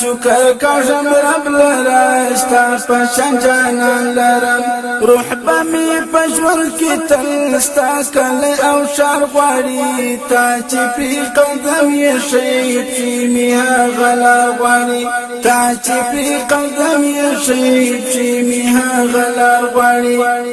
شکر کوم رب لره ستا په شان جانان لرم روح به می پښور کې تل ستا کله او شار غواړي تا چې پی قدم یې شي چې می غلا غواړي تا چې پی قدم یې شي چې می غلا غواړي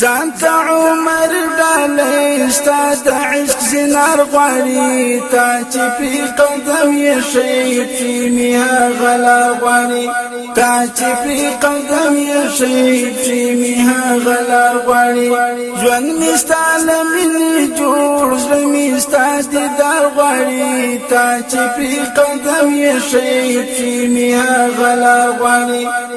ځان ته عمر ډالې ستا د عشق زنار غواړي تا چې په قدم یې شي چې میا غلا غواړي تا چې په قدم یې شي چې میا غلا غواړي ژوند می ستا لمن جوړ زمي ستا دیدار غواړي تا چې په قدم یې شي چې میا غلا غواړي